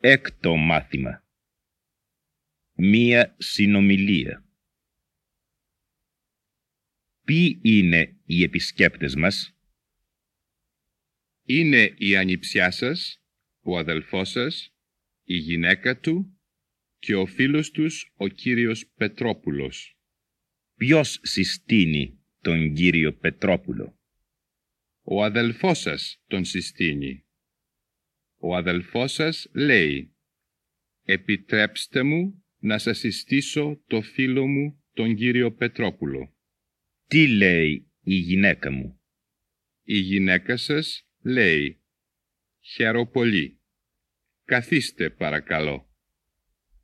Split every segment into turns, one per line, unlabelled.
Έκτο μάθημα. Μία συνομιλία. Ποιοι είναι οι επισκέπτες μας;
Είναι η ανιψιά σας, ο αδελφός σας, η γυναίκα του και ο φίλος τους ο κύριος Πετρόπουλος.
Ποιος συστήνει τον κύριο Πετρόπουλο;
Ο αδελφός σας τον συστήνει. Ο αδελφός σας λέει «Επιτρέψτε μου να σας συστήσω το φίλο μου τον κύριο Πετρόπουλο».
Τι λέει η γυναίκα μου;
Η γυναίκα σας λέει «Χαίρο πολύ. Καθίστε παρακαλώ».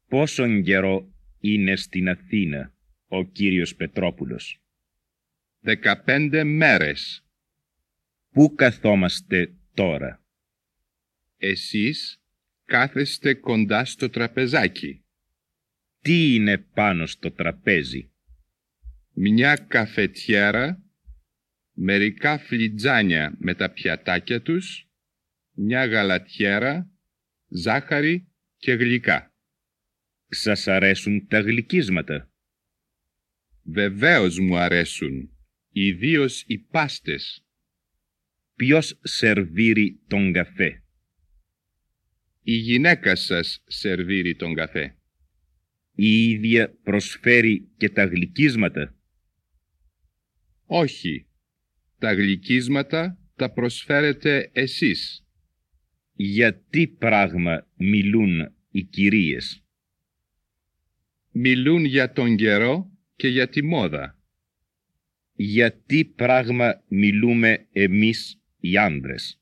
Πόσον καιρό είναι στην Αθήνα ο κύριος Πετρόπουλος;
Δεκαπέντε μέρες.
Πού καθόμαστε τώρα;
Εσείς κάθεστε κοντά στο τραπεζάκι.
Τι είναι πάνω στο τραπέζι;
Μια καφετιέρα, μερικά φλιτζάνια με τα πιατάκια τους, μια γαλατιέρα, ζάχαρη και γλυκά.
Σας αρέσουν τα γλυκίσματα;
Βεβαίως μου αρέσουν, ιδίως οι πάστες.
Ποιος σερβίρει τον καφέ;
Η γυναίκα σας σερβίρει τον καφέ.
Η ίδια προσφέρει και τα γλυκίσματα;
Όχι, τα γλυκίσματα τα προσφέρετε εσείς.
Για τι πράγμα μιλούν οι κυρίες;
Μιλούν για τον καιρό και για τη μόδα.
Για τι πράγμα μιλούμε εμείς οι άντρες;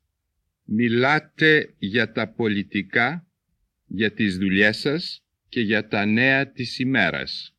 Μιλάτε για τα πολιτικά, για τις δουλειές σας και για τα νέα της ημέρας.